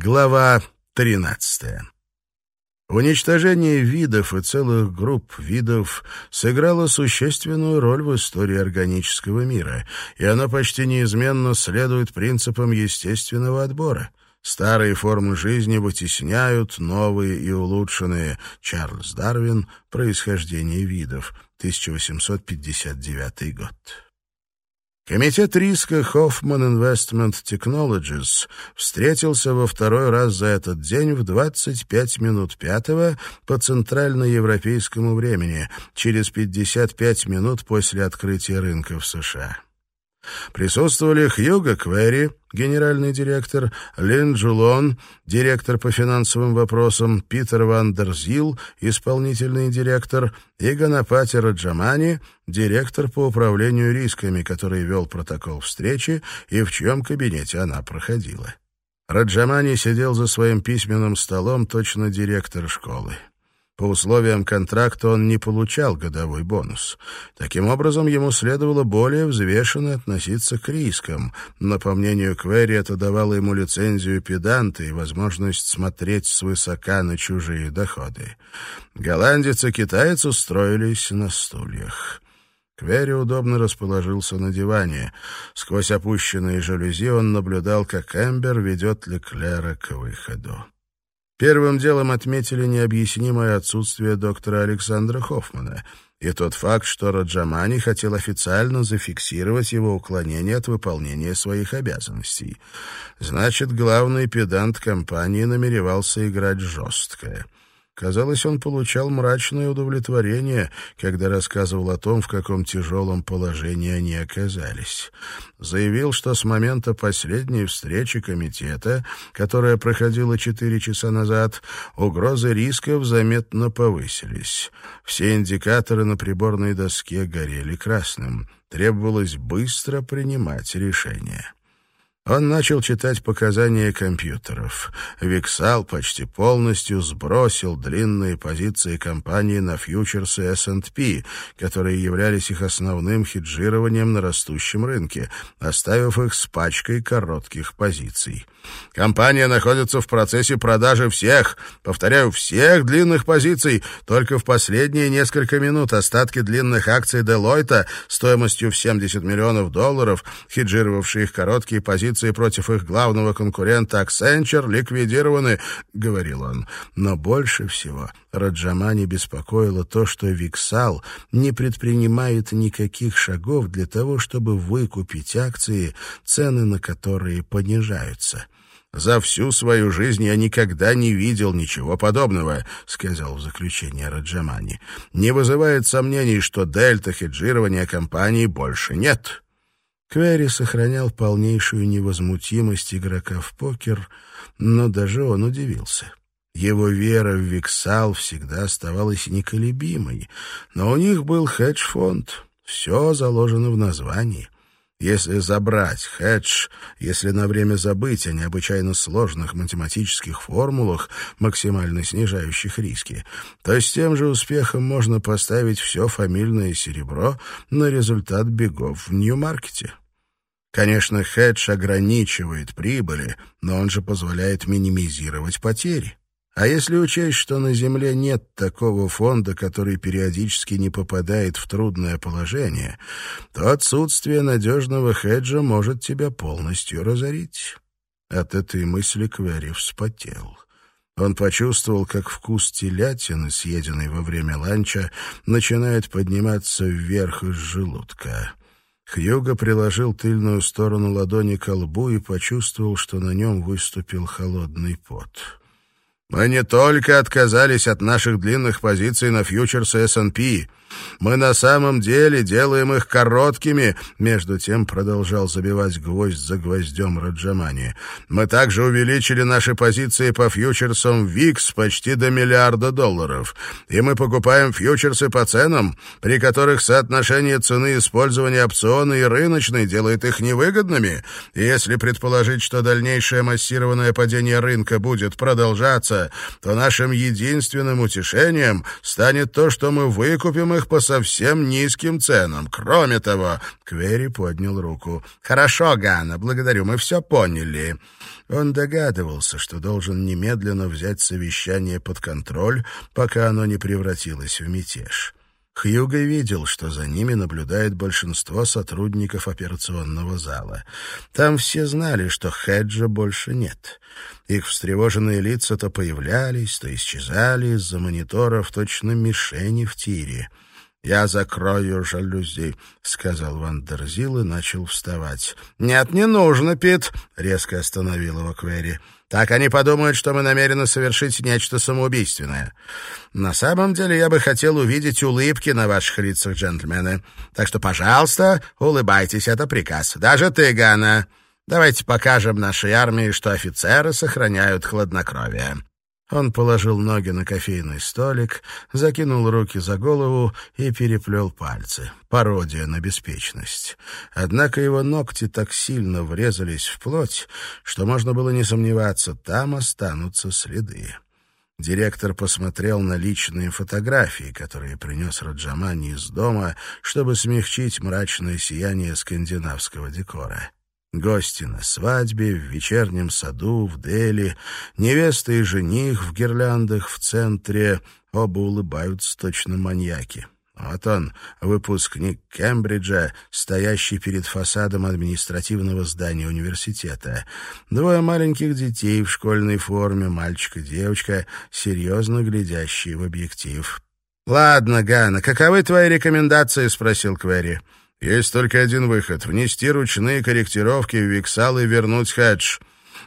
Глава 13. Уничтожение видов и целых групп видов сыграло существенную роль в истории органического мира, и оно почти неизменно следует принципам естественного отбора. Старые формы жизни вытесняют новые и улучшенные. Чарльз Дарвин «Происхождение видов», 1859 год. Комитет риска Hoffman Investment Technologies встретился во второй раз за этот день в 25 минут пятого по центральноевропейскому времени, через 55 минут после открытия рынка в США. Присутствовали Хьюго Квери, генеральный директор, Лин Джулон, директор по финансовым вопросам, Питер Вандерзил, исполнительный директор, и Ганапати Раджамани, директор по управлению рисками, который вел протокол встречи и в чьем кабинете она проходила. Раджамани сидел за своим письменным столом, точно директор школы. По условиям контракта он не получал годовой бонус. Таким образом, ему следовало более взвешенно относиться к рискам, но, по мнению Квери, это давало ему лицензию педанта и возможность смотреть свысока на чужие доходы. Голландец и китаец устроились на стульях. Квери удобно расположился на диване. Сквозь опущенные жалюзи он наблюдал, как Эмбер ведет Леклера к выходу. Первым делом отметили необъяснимое отсутствие доктора Александра Хоффмана и тот факт, что Раджамани хотел официально зафиксировать его уклонение от выполнения своих обязанностей. Значит, главный педант компании намеревался играть жестко. Казалось, он получал мрачное удовлетворение, когда рассказывал о том, в каком тяжелом положении они оказались. Заявил, что с момента последней встречи комитета, которая проходила четыре часа назад, угрозы рисков заметно повысились. Все индикаторы на приборной доске горели красным. Требовалось быстро принимать решение. Он начал читать показания компьютеров. Виксал почти полностью сбросил длинные позиции компании на фьючерсы S&P, которые являлись их основным хеджированием на растущем рынке, оставив их с пачкой коротких позиций. Компания находится в процессе продажи всех, повторяю, всех длинных позиций. Только в последние несколько минут остатки длинных акций Делойта стоимостью в 70 миллионов долларов, хеджировавшие их короткие позиции, против их главного конкурента Accenture ликвидированы, — говорил он. Но больше всего Раджамани беспокоило то, что Виксал не предпринимает никаких шагов для того, чтобы выкупить акции, цены на которые понижаются. «За всю свою жизнь я никогда не видел ничего подобного», — сказал в заключение Раджамани. «Не вызывает сомнений, что дельта хеджирования компании больше нет». Квери сохранял полнейшую невозмутимость игрока в покер, но даже он удивился. Его вера в Виксал всегда оставалась неколебимой, но у них был хедж-фонд. Все заложено в названии. Если забрать хедж, если на время забыть о необычайно сложных математических формулах, максимально снижающих риски, то с тем же успехом можно поставить все фамильное серебро на результат бегов в Нью-Маркете. Конечно, хедж ограничивает прибыли, но он же позволяет минимизировать потери. А если учесть, что на Земле нет такого фонда, который периодически не попадает в трудное положение, то отсутствие надежного хеджа может тебя полностью разорить. От этой мысли Квери вспотел. Он почувствовал, как вкус телятины, съеденной во время ланча, начинает подниматься вверх из желудка. Хьюго приложил тыльную сторону ладони к лбу и почувствовал, что на нем выступил холодный пот. Мы не только отказались от наших длинных позиций на фьючерсы S&P, мы на самом деле делаем их короткими, между тем продолжал забивать гвоздь за гвоздем Раджамани. Мы также увеличили наши позиции по фьючерсам ВИКС почти до миллиарда долларов. И мы покупаем фьючерсы по ценам, при которых соотношение цены использования опциона и рыночной делает их невыгодными. И если предположить, что дальнейшее массированное падение рынка будет продолжаться, то нашим единственным утешением станет то, что мы выкупим их по совсем низким ценам. Кроме того...» Квери поднял руку. «Хорошо, Ганна, благодарю, мы все поняли». Он догадывался, что должен немедленно взять совещание под контроль, пока оно не превратилось в мятеж. Хьюго видел, что за ними наблюдает большинство сотрудников операционного зала. Там все знали, что Хеджа больше нет. Их встревоженные лица то появлялись, то исчезали из-за мониторов точно мишени в тире. «Я закрою жалюзи», — сказал Вандерзил и начал вставать. «Нет, не нужно, Пит», — резко остановил его Квери. Так они подумают, что мы намерены совершить нечто самоубийственное. На самом деле я бы хотел увидеть улыбки на ваших лицах, джентльмены. Так что, пожалуйста, улыбайтесь, это приказ. Даже ты, Гана. Давайте покажем нашей армии, что офицеры сохраняют хладнокровие». Он положил ноги на кофейный столик, закинул руки за голову и переплел пальцы. Пародия на беспечность. Однако его ногти так сильно врезались в плоть, что можно было не сомневаться, там останутся следы. Директор посмотрел на личные фотографии, которые принес Раджамани из дома, чтобы смягчить мрачное сияние скандинавского декора. Гости на свадьбе, в вечернем саду, в Дели, невеста и жених в гирляндах в центре, оба улыбаются точно маньяки. Вот он, выпускник Кембриджа, стоящий перед фасадом административного здания университета. Двое маленьких детей в школьной форме, мальчик и девочка, серьезно глядящие в объектив. «Ладно, Ганна, каковы твои рекомендации?» — спросил Квери. Есть только один выход — внести ручные корректировки в Виксал и вернуть хедж.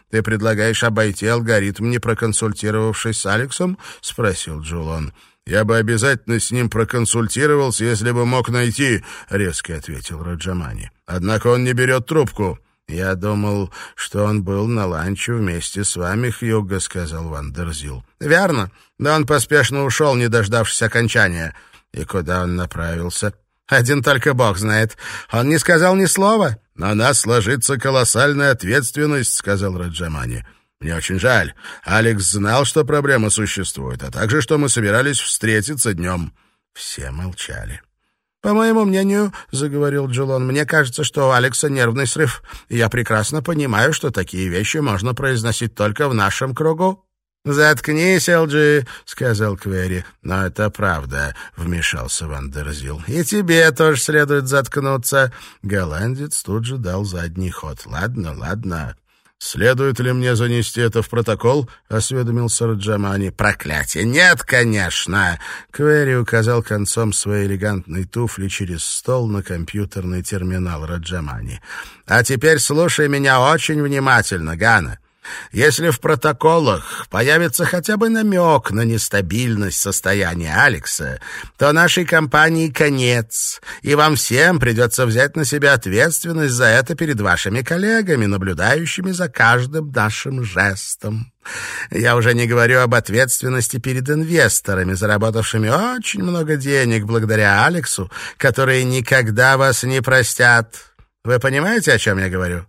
«Ты предлагаешь обойти алгоритм, не проконсультировавшись с Алексом?» — спросил Джулон. «Я бы обязательно с ним проконсультировался, если бы мог найти», — резко ответил Раджамани. «Однако он не берет трубку». «Я думал, что он был на ланче вместе с вами, Хьюго», — сказал Вандерзил. «Верно. Да он поспешно ушел, не дождавшись окончания». «И куда он направился?» Один только бог знает. Он не сказал ни слова. «На нас ложится колоссальная ответственность», — сказал Раджамани. «Мне очень жаль. Алекс знал, что проблема существует, а также, что мы собирались встретиться днем». Все молчали. «По моему мнению, — заговорил Джулон, — мне кажется, что у Алекса нервный срыв. я прекрасно понимаю, что такие вещи можно произносить только в нашем кругу». «Заткнись, Элджи», — сказал Квери. «Но это правда», — вмешался Вандерзил. «И тебе тоже следует заткнуться». Голландец тут же дал задний ход. «Ладно, ладно». «Следует ли мне занести это в протокол?» — осведомился Раджамани. «Проклятие! Нет, конечно!» Квери указал концом своей элегантной туфли через стол на компьютерный терминал Раджамани. «А теперь слушай меня очень внимательно, Гана. Если в протоколах появится хотя бы намек на нестабильность состояния Алекса, то нашей компании конец, и вам всем придется взять на себя ответственность за это перед вашими коллегами, наблюдающими за каждым нашим жестом. Я уже не говорю об ответственности перед инвесторами, заработавшими очень много денег благодаря Алексу, которые никогда вас не простят. Вы понимаете, о чем я говорю?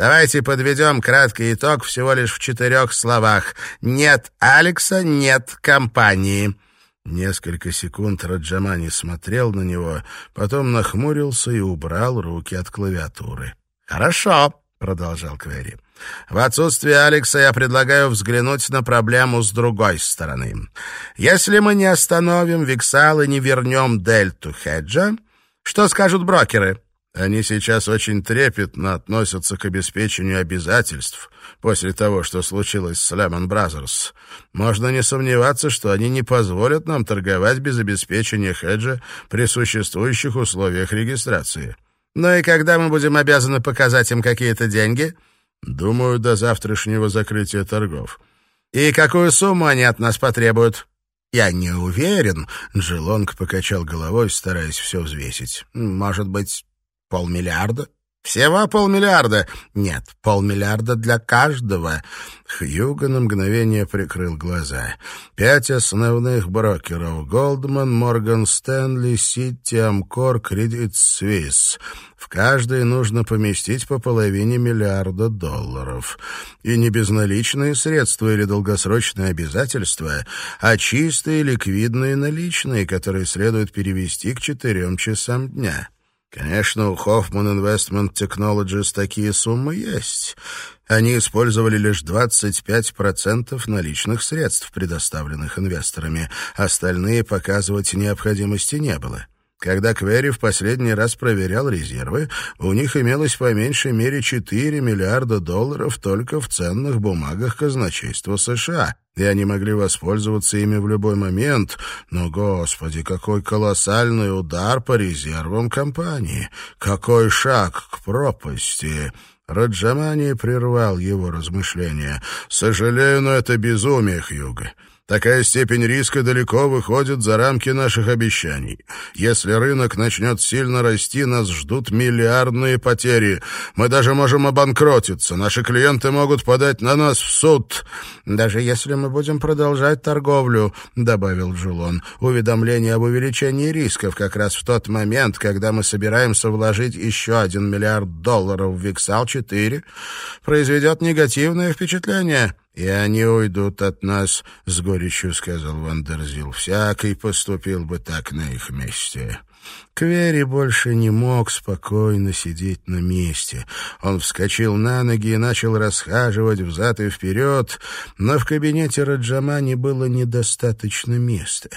Давайте подведем краткий итог всего лишь в четырех словах. Нет Алекса, нет компании». Несколько секунд Раджамани смотрел на него, потом нахмурился и убрал руки от клавиатуры. «Хорошо», — продолжал Квери. «В отсутствие Алекса я предлагаю взглянуть на проблему с другой стороны. Если мы не остановим Виксал и не вернем Дельту Хеджа, что скажут брокеры?» Они сейчас очень трепетно относятся к обеспечению обязательств после того, что случилось с Леман Бразерс. Можно не сомневаться, что они не позволят нам торговать без обеспечения хеджа при существующих условиях регистрации. Ну и когда мы будем обязаны показать им какие-то деньги? Думаю, до завтрашнего закрытия торгов. И какую сумму они от нас потребуют? «Я не уверен», — Джилонг покачал головой, стараясь все взвесить. «Может быть, Полмиллиарда? Всего полмиллиарда. Нет, полмиллиарда для каждого. Хьюго на мгновение прикрыл глаза. Пять основных брокеров. Голдман, Морган Стэнли, Сити, Амкор, Кредит Свис. В каждой нужно поместить по половине миллиарда долларов. И не безналичные средства или долгосрочные обязательства, а чистые ликвидные наличные, которые следует перевести к четырем часам дня. Конечно, у Hoffman Investment Technologies такие суммы есть. Они использовали лишь 25% наличных средств, предоставленных инвесторами. Остальные показывать необходимости не было. Когда Квери в последний раз проверял резервы, у них имелось по меньшей мере 4 миллиарда долларов только в ценных бумагах казначейства США, и они могли воспользоваться ими в любой момент. Но, господи, какой колоссальный удар по резервам компании! Какой шаг к пропасти! Раджамани прервал его размышления. «Сожалею, но это безумие, Хьюго. Такая степень риска далеко выходит за рамки наших обещаний. Если рынок начнет сильно расти, нас ждут миллиардные потери. Мы даже можем обанкротиться. Наши клиенты могут подать на нас в суд. Даже если мы будем продолжать торговлю, — добавил Джулон, — уведомление об увеличении рисков как раз в тот момент, когда мы собираемся вложить еще один миллиард долларов в Виксал-4, произведет негативное впечатление. «И они уйдут от нас», — с горечью сказал Вандерзил. «Всякий поступил бы так на их месте». Квери больше не мог спокойно сидеть на месте. Он вскочил на ноги и начал расхаживать взад и вперед, но в кабинете Раджамани было недостаточно места.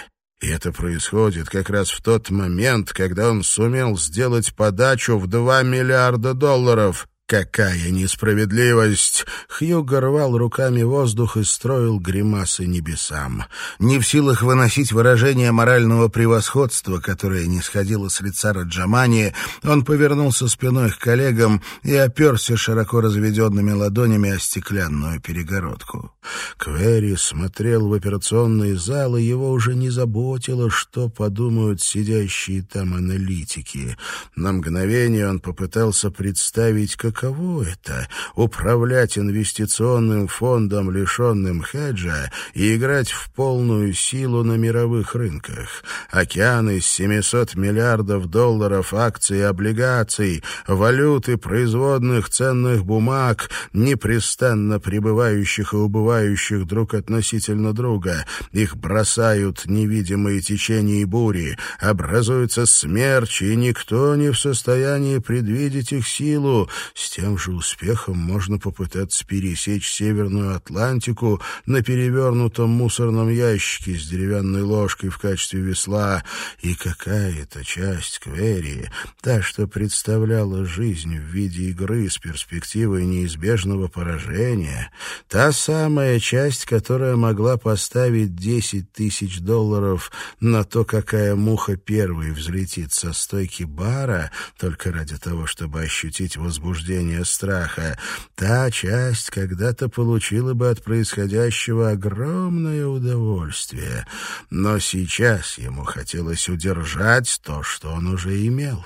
И это происходит как раз в тот момент, когда он сумел сделать подачу в два миллиарда долларов. Какая несправедливость! Хьюго рвал руками воздух и строил гримасы небесам. Не в силах выносить выражение морального превосходства, которое не сходило с лица Раджамани, он повернулся спиной к коллегам и оперся широко разведенными ладонями о стеклянную перегородку. Квери смотрел в операционный зал, и его уже не заботило, что подумают сидящие там аналитики. На мгновение он попытался представить, как каково это — управлять инвестиционным фондом, лишенным хеджа, и играть в полную силу на мировых рынках. Океаны из 700 миллиардов долларов акций и облигаций, валюты производных ценных бумаг, непрестанно прибывающих и убывающих друг относительно друга. Их бросают невидимые течения и бури, образуются смерчи, и никто не в состоянии предвидеть их силу. Тем же успехом можно попытаться пересечь Северную Атлантику на перевернутом мусорном ящике с деревянной ложкой в качестве весла, и какая-то часть Кверии, та, что представляла жизнь в виде игры с перспективой неизбежного поражения, та самая часть, которая могла поставить десять тысяч долларов на то, какая муха первой взлетит со стойки бара, только ради того, чтобы ощутить возбуждение порождение страха. Та часть когда-то получила бы от происходящего огромное удовольствие. Но сейчас ему хотелось удержать то, что он уже имел.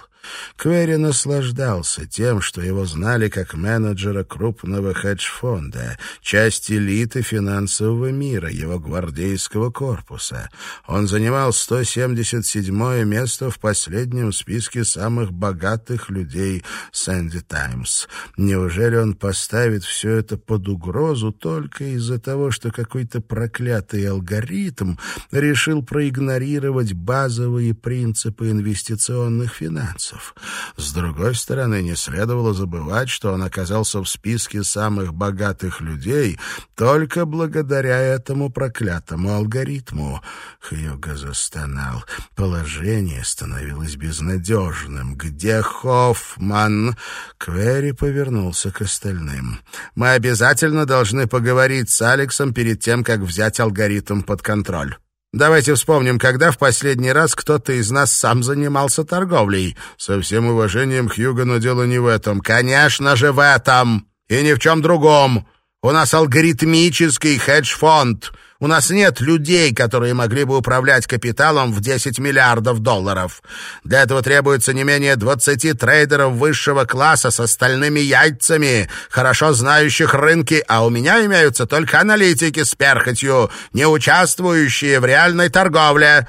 Квери наслаждался тем, что его знали как менеджера крупного хедж-фонда, часть элиты финансового мира, его гвардейского корпуса. Он занимал 177 место в последнем списке самых богатых людей «Сэнди Таймс». Неужели он поставит все это под угрозу только из-за того, что какой-то проклятый алгоритм решил проигнорировать базовые принципы инвестиционных финансов? Финансов. С другой стороны, не следовало забывать, что он оказался в списке самых богатых людей только благодаря этому проклятому алгоритму. Хьюго застонал. Положение становилось безнадежным. «Где Хоффман?» Квери повернулся к остальным. «Мы обязательно должны поговорить с Алексом перед тем, как взять алгоритм под контроль». Давайте вспомним, когда в последний раз кто-то из нас сам занимался торговлей. Со всем уважением, Хьюго, но дело не в этом. Конечно же, в этом. И ни в чем другом. У нас алгоритмический хедж-фонд. У нас нет людей, которые могли бы управлять капиталом в 10 миллиардов долларов. Для этого требуется не менее 20 трейдеров высшего класса со стальными яйцами, хорошо знающих рынки, а у меня имеются только аналитики с перхотью, не участвующие в реальной торговле.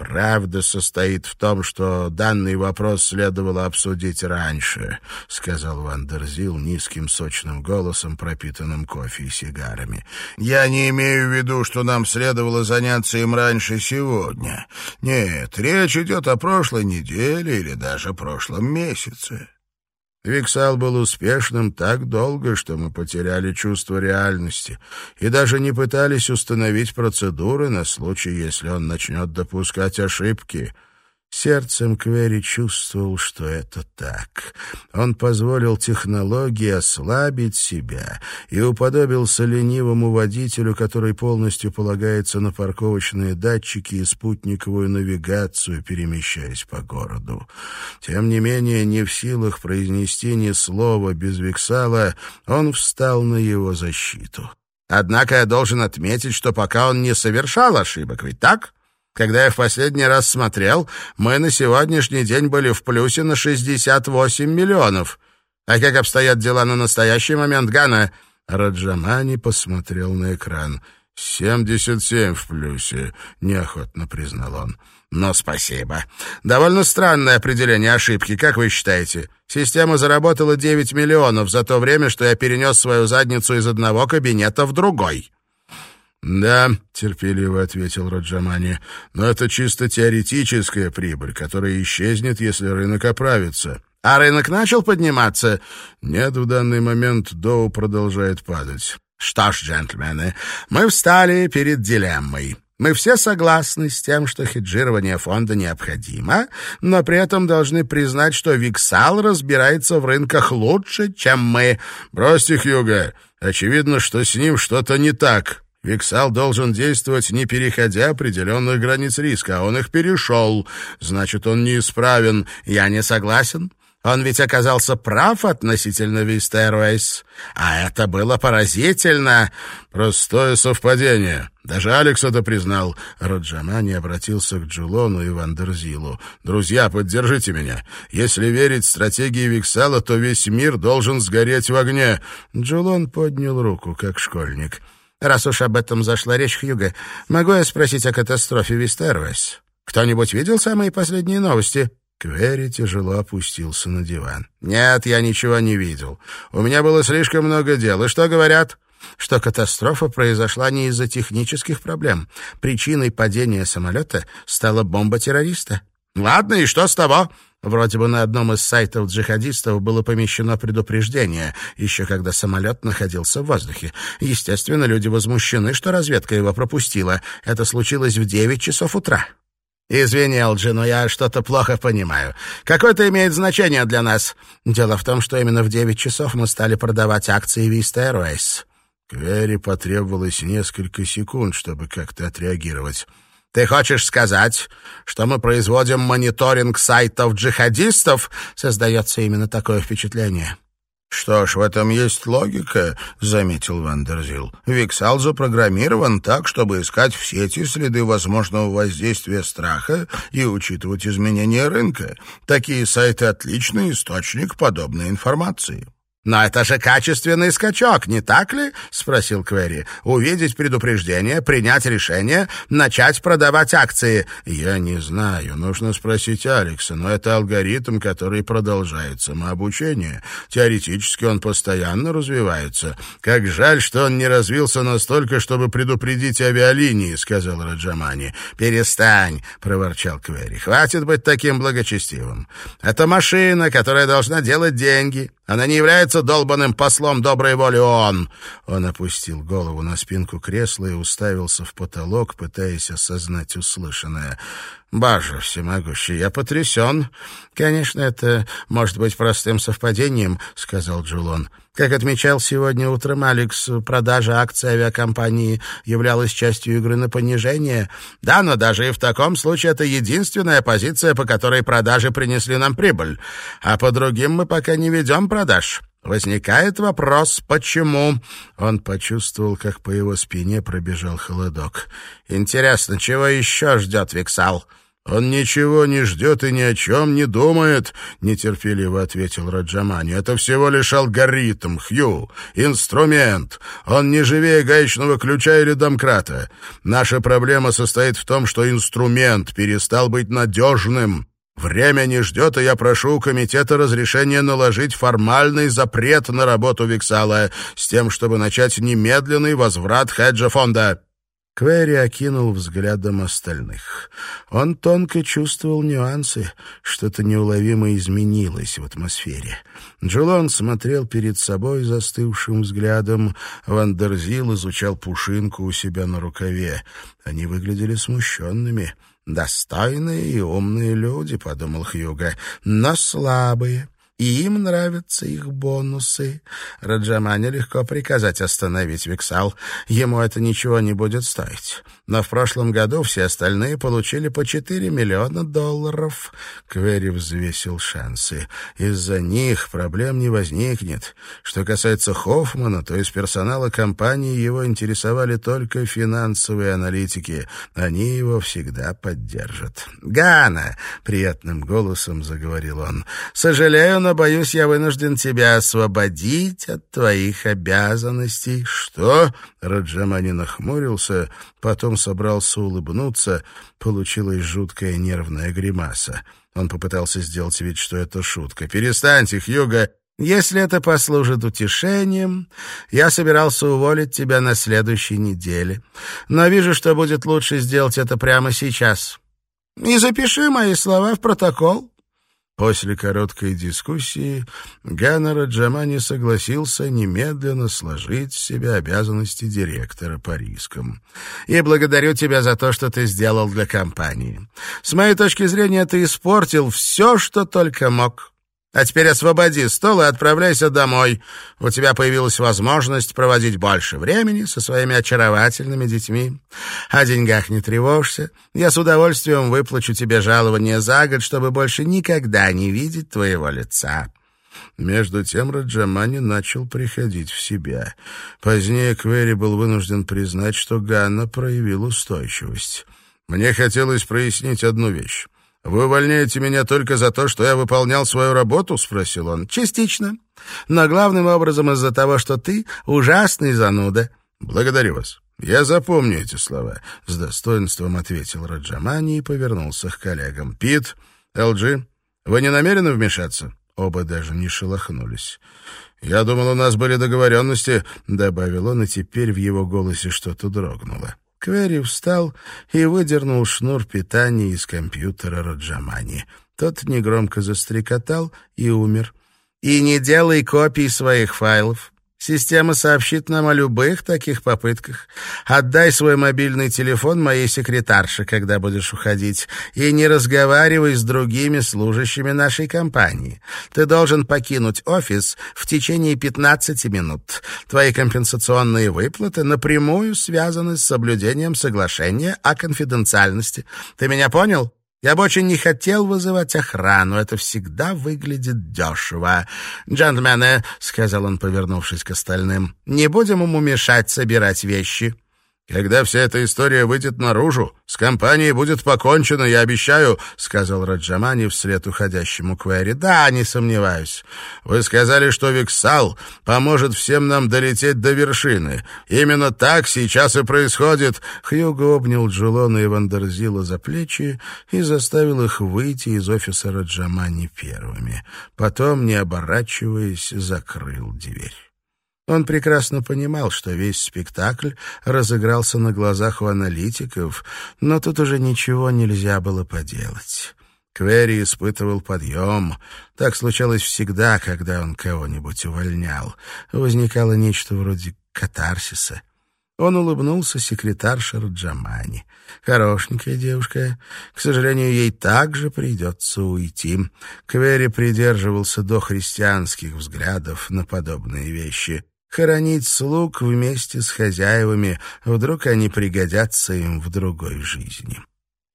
«Правда состоит в том, что данный вопрос следовало обсудить раньше», — сказал Вандерзил низким сочным голосом, пропитанным кофе и сигарами. «Я не имею в виду, что нам следовало заняться им раньше сегодня. Нет, речь идет о прошлой неделе или даже прошлом месяце». Виксал был успешным так долго, что мы потеряли чувство реальности и даже не пытались установить процедуры на случай, если он начнет допускать ошибки — Сердцем Квери чувствовал, что это так. Он позволил технологии ослабить себя и уподобился ленивому водителю, который полностью полагается на парковочные датчики и спутниковую навигацию, перемещаясь по городу. Тем не менее, не в силах произнести ни слова без Виксала, он встал на его защиту. Однако я должен отметить, что пока он не совершал ошибок, ведь так? Когда я в последний раз смотрел, мы на сегодняшний день были в плюсе на 68 миллионов. А как обстоят дела на настоящий момент, Гана?» Раджамани посмотрел на экран. «Семьдесят семь в плюсе», — неохотно признал он. «Ну, спасибо. Довольно странное определение ошибки, как вы считаете? Система заработала 9 миллионов за то время, что я перенес свою задницу из одного кабинета в другой». «Да», — терпеливо ответил Раджамани, — «но это чисто теоретическая прибыль, которая исчезнет, если рынок оправится». «А рынок начал подниматься?» «Нет, в данный момент Доу продолжает падать». «Что ж, джентльмены, мы встали перед дилеммой». Мы все согласны с тем, что хеджирование фонда необходимо, но при этом должны признать, что Виксал разбирается в рынках лучше, чем мы. Бросьте, Хьюга, очевидно, что с ним что-то не так. Виксал должен действовать, не переходя определенных границ риска, а он их перешел. Значит, он неисправен. Я не согласен. Он ведь оказался прав относительно Вистервейс. А это было поразительно. Простое совпадение. Даже Алекс это признал. Роджамани обратился к Джулону и Вандерзилу. «Друзья, поддержите меня. Если верить стратегии Виксала, то весь мир должен сгореть в огне». Джулон поднял руку, как школьник. Раз уж об этом зашла речь, Хьюга, могу я спросить о катастрофе Вистервес? Кто-нибудь видел самые последние новости?» Квери тяжело опустился на диван. «Нет, я ничего не видел. У меня было слишком много дел. И что говорят?» что катастрофа произошла не из-за технических проблем. Причиной падения самолета стала бомба террориста. «Ладно, и что с того?» Вроде бы на одном из сайтов джихадистов было помещено предупреждение, еще когда самолет находился в воздухе. Естественно, люди возмущены, что разведка его пропустила. Это случилось в девять часов утра. «Извини, Элджи, но я что-то плохо понимаю. Какое это имеет значение для нас? Дело в том, что именно в девять часов мы стали продавать акции Vista Airways». Квери потребовалось несколько секунд, чтобы как-то отреагировать. Ты хочешь сказать, что мы производим мониторинг сайтов джихадистов? Создается именно такое впечатление. «Что ж, в этом есть логика», — заметил Вандерзил. «Виксал запрограммирован так, чтобы искать в сети следы возможного воздействия страха и учитывать изменения рынка. Такие сайты — отличный источник подобной информации». «Но это же качественный скачок, не так ли?» — спросил Квери. «Увидеть предупреждение, принять решение, начать продавать акции». «Я не знаю. Нужно спросить Алекса, но это алгоритм, который продолжает самообучение. Теоретически он постоянно развивается. Как жаль, что он не развился настолько, чтобы предупредить авиалинии», — сказал Раджамани. «Перестань», — проворчал Квери. «Хватит быть таким благочестивым. Это машина, которая должна делать деньги». Она не является долбанным послом доброй воли ООН!» Он опустил голову на спинку кресла и уставился в потолок, пытаясь осознать услышанное. «Боже всемогущий, я потрясен. Конечно, это может быть простым совпадением», — сказал Джулон. Как отмечал сегодня утром Алекс, продажа акций авиакомпании являлась частью игры на понижение. Да, но даже и в таком случае это единственная позиция, по которой продажи принесли нам прибыль. А по другим мы пока не ведем продаж. Возникает вопрос, почему? Он почувствовал, как по его спине пробежал холодок. Интересно, чего еще ждет Виксал? «Он ничего не ждет и ни о чем не думает», — нетерпеливо ответил Раджамани. «Это всего лишь алгоритм, Хью, инструмент. Он не живее гаечного ключа или домкрата. Наша проблема состоит в том, что инструмент перестал быть надежным». Время не ждет, и я прошу у комитета разрешения наложить формальный запрет на работу Виксала с тем, чтобы начать немедленный возврат хеджа фонда. Квери окинул взглядом остальных. Он тонко чувствовал нюансы, что-то неуловимо изменилось в атмосфере. Джулон смотрел перед собой застывшим взглядом, Вандерзил изучал пушинку у себя на рукаве. Они выглядели смущенными. «Достойные и умные люди», — подумал Хьюга, — «но слабые» и им нравятся их бонусы. Раджамане легко приказать остановить Виксал. Ему это ничего не будет стоить. Но в прошлом году все остальные получили по 4 миллиона долларов. Квери взвесил шансы. Из-за них проблем не возникнет. Что касается Хоффмана, то из персонала компании его интересовали только финансовые аналитики. Они его всегда поддержат. «Гана!» — приятным голосом заговорил он. «Сожалею, но, боюсь, я вынужден тебя освободить от твоих обязанностей». «Что?» — Раджамани нахмурился, потом собрался улыбнуться. Получилась жуткая нервная гримаса. Он попытался сделать вид, что это шутка. «Перестаньте, Хьюга!» Если это послужит утешением, я собирался уволить тебя на следующей неделе. Но вижу, что будет лучше сделать это прямо сейчас. И запиши мои слова в протокол. После короткой дискуссии Ганнера Джамани согласился немедленно сложить с себя обязанности директора по рискам. «И благодарю тебя за то, что ты сделал для компании. С моей точки зрения, ты испортил все, что только мог. А теперь освободи стол и отправляйся домой. У тебя появилась возможность проводить больше времени со своими очаровательными детьми. О деньгах не тревожься. Я с удовольствием выплачу тебе жалование за год, чтобы больше никогда не видеть твоего лица». Между тем Раджамани начал приходить в себя. Позднее Квери был вынужден признать, что Ганна проявил устойчивость. «Мне хотелось прояснить одну вещь. «Вы увольняете меня только за то, что я выполнял свою работу?» — спросил он. «Частично. Но главным образом из-за того, что ты ужасный зануда». «Благодарю вас. Я запомню эти слова», — с достоинством ответил Раджамани и повернулся к коллегам. «Пит, Элджи, вы не намерены вмешаться?» Оба даже не шелохнулись. «Я думал, у нас были договоренности», — добавил он, и теперь в его голосе что-то дрогнуло. Квери встал и выдернул шнур питания из компьютера Раджамани. Тот негромко застрекотал и умер. «И не делай копий своих файлов. Система сообщит нам о любых таких попытках. Отдай свой мобильный телефон моей секретарше, когда будешь уходить, и не разговаривай с другими служащими нашей компании. Ты должен покинуть офис в течение 15 минут. Твои компенсационные выплаты напрямую связаны с соблюдением соглашения о конфиденциальности. Ты меня понял? Я бы очень не хотел вызывать охрану, это всегда выглядит дешево. «Джентльмены», — сказал он, повернувшись к остальным, — «не будем ему мешать собирать вещи». «Когда вся эта история выйдет наружу, с компанией будет покончено, я обещаю», — сказал Раджамани вслед уходящему Квери. «Да, не сомневаюсь. Вы сказали, что Виксал поможет всем нам долететь до вершины. Именно так сейчас и происходит». Хьюго обнял Джулона и Вандерзила за плечи и заставил их выйти из офиса Раджамани первыми. Потом, не оборачиваясь, закрыл дверь. Он прекрасно понимал, что весь спектакль разыгрался на глазах у аналитиков, но тут уже ничего нельзя было поделать. Квери испытывал подъем. Так случалось всегда, когда он кого-нибудь увольнял. Возникало нечто вроде катарсиса. Он улыбнулся секретарше Раджамани. Хорошенькая девушка. К сожалению, ей также придется уйти. Квери придерживался до христианских взглядов на подобные вещи. Хоронить слуг вместе с хозяевами, вдруг они пригодятся им в другой жизни.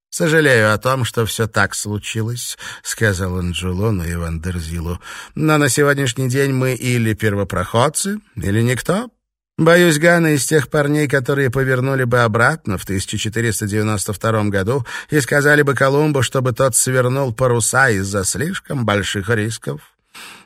«Сожалею о том, что все так случилось», — сказал Анджелону и Вандерзилу. «Но на сегодняшний день мы или первопроходцы, или никто. Боюсь, Гана из тех парней, которые повернули бы обратно в 1492 году и сказали бы Колумбу, чтобы тот свернул паруса из-за слишком больших рисков.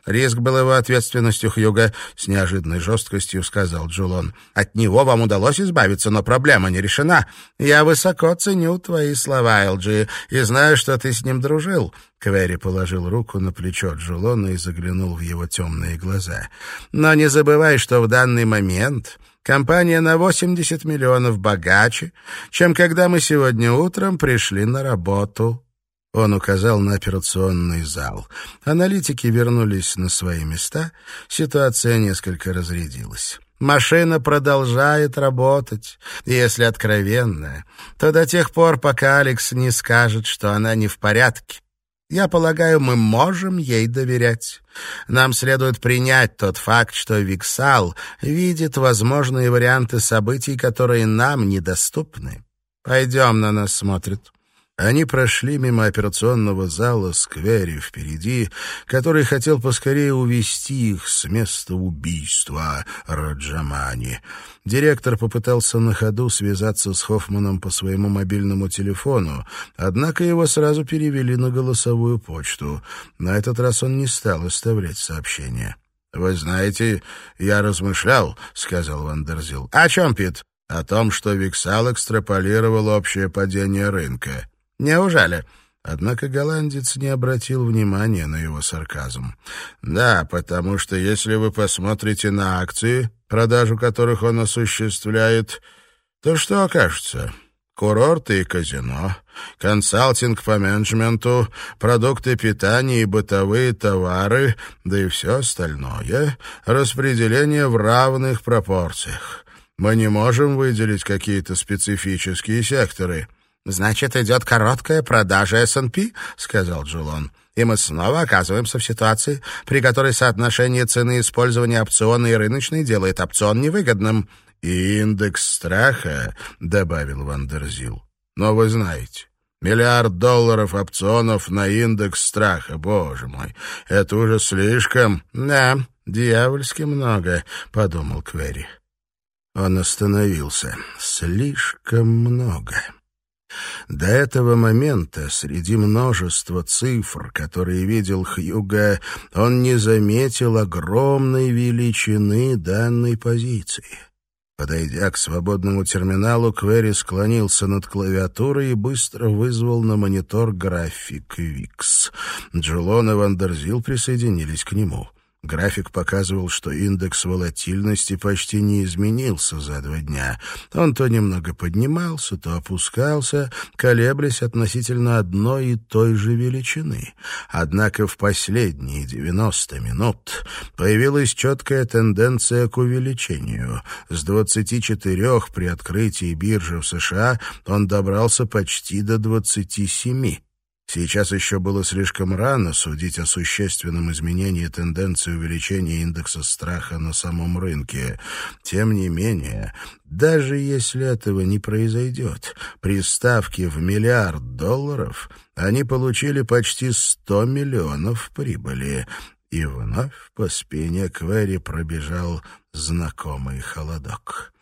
Риск был его ответственностью Хьюга, с неожиданной жесткостью сказал Джулон. От него вам удалось избавиться, но проблема не решена. Я высоко ценю твои слова, Элджи, и знаю, что ты с ним дружил. Квери положил руку на плечо Джулона и заглянул в его темные глаза. Но не забывай, что в данный момент компания на 80 миллионов богаче, чем когда мы сегодня утром пришли на работу. Он указал на операционный зал. Аналитики вернулись на свои места. Ситуация несколько разрядилась. Машина продолжает работать. Если откровенно, то до тех пор, пока Алекс не скажет, что она не в порядке. Я полагаю, мы можем ей доверять. Нам следует принять тот факт, что Виксал видит возможные варианты событий, которые нам недоступны. Пойдем, на нас смотрит. Они прошли мимо операционного зала с Квери впереди, который хотел поскорее увести их с места убийства Раджамани. Директор попытался на ходу связаться с Хоффманом по своему мобильному телефону, однако его сразу перевели на голосовую почту. На этот раз он не стал оставлять сообщение. «Вы знаете, я размышлял», — сказал Вандерзил. «О чем, Пит?» «О том, что Виксал экстраполировал общее падение рынка». Неужели? Однако голландец не обратил внимания на его сарказм. «Да, потому что если вы посмотрите на акции, продажу которых он осуществляет, то что окажется?» Курорты и казино, консалтинг по менеджменту, продукты питания и бытовые товары, да и все остальное, распределение в равных пропорциях. Мы не можем выделить какие-то специфические секторы — «Значит, идет короткая продажа S&P», — сказал Джулон. «И мы снова оказываемся в ситуации, при которой соотношение цены использования опциона и рыночной делает опцион невыгодным». «И индекс страха», — добавил Вандерзил. «Но вы знаете, миллиард долларов опционов на индекс страха, боже мой, это уже слишком...» «Да, дьявольски много», — подумал Квери. Он остановился. «Слишком много». До этого момента, среди множества цифр, которые видел Хьюга, он не заметил огромной величины данной позиции. Подойдя к свободному терминалу, Квери склонился над клавиатурой и быстро вызвал на монитор график Викс. Джулон и Вандерзил присоединились к нему. График показывал, что индекс волатильности почти не изменился за два дня. Он то немного поднимался, то опускался, колеблясь относительно одной и той же величины. Однако в последние 90 минут появилась четкая тенденция к увеличению. С 24 при открытии биржи в США он добрался почти до 27. Сейчас еще было слишком рано судить о существенном изменении тенденции увеличения индекса страха на самом рынке. Тем не менее, даже если этого не произойдет, при ставке в миллиард долларов они получили почти 100 миллионов прибыли. И вновь по спине Квери пробежал знакомый холодок.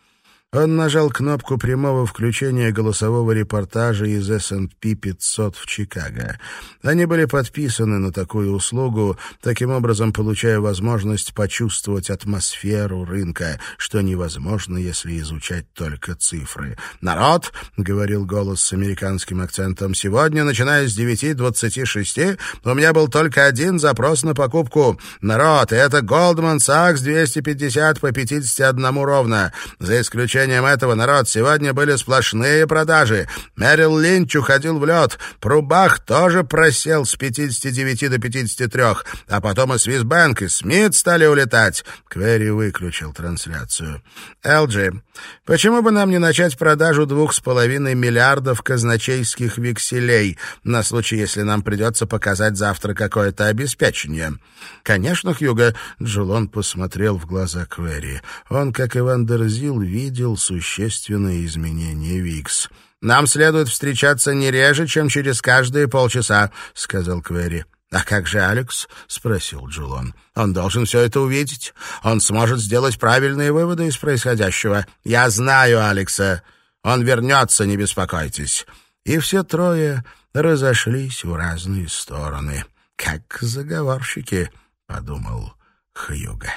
Он нажал кнопку прямого включения голосового репортажа из S&P 500 в Чикаго. Они были подписаны на такую услугу, таким образом получая возможность почувствовать атмосферу рынка, что невозможно, если изучать только цифры. «Народ», — говорил голос с американским акцентом, — «сегодня, начиная с 9.26, у меня был только один запрос на покупку. Народ, это Goldman Sachs 250 по 51 ровно, за исключением исключением этого, народ, сегодня были сплошные продажи. Мэрил Линч уходил в лед. Прубах тоже просел с 59 до 53, а потом и Свисбэнк, и Смит стали улетать. Квери выключил трансляцию. «Элджи, почему бы нам не начать продажу двух с половиной миллиардов казначейских векселей на случай, если нам придется показать завтра какое-то обеспечение?» «Конечно, Хьюго», — Джулон посмотрел в глаза Квери. Он, как и Вандерзил, видел существенные изменения Викс. «Нам следует встречаться не реже, чем через каждые полчаса», — сказал Квери. «А как же Алекс?» — спросил Джулон. «Он должен все это увидеть. Он сможет сделать правильные выводы из происходящего. Я знаю Алекса. Он вернется, не беспокойтесь». И все трое разошлись в разные стороны. «Как заговорщики», — подумал Хьюга.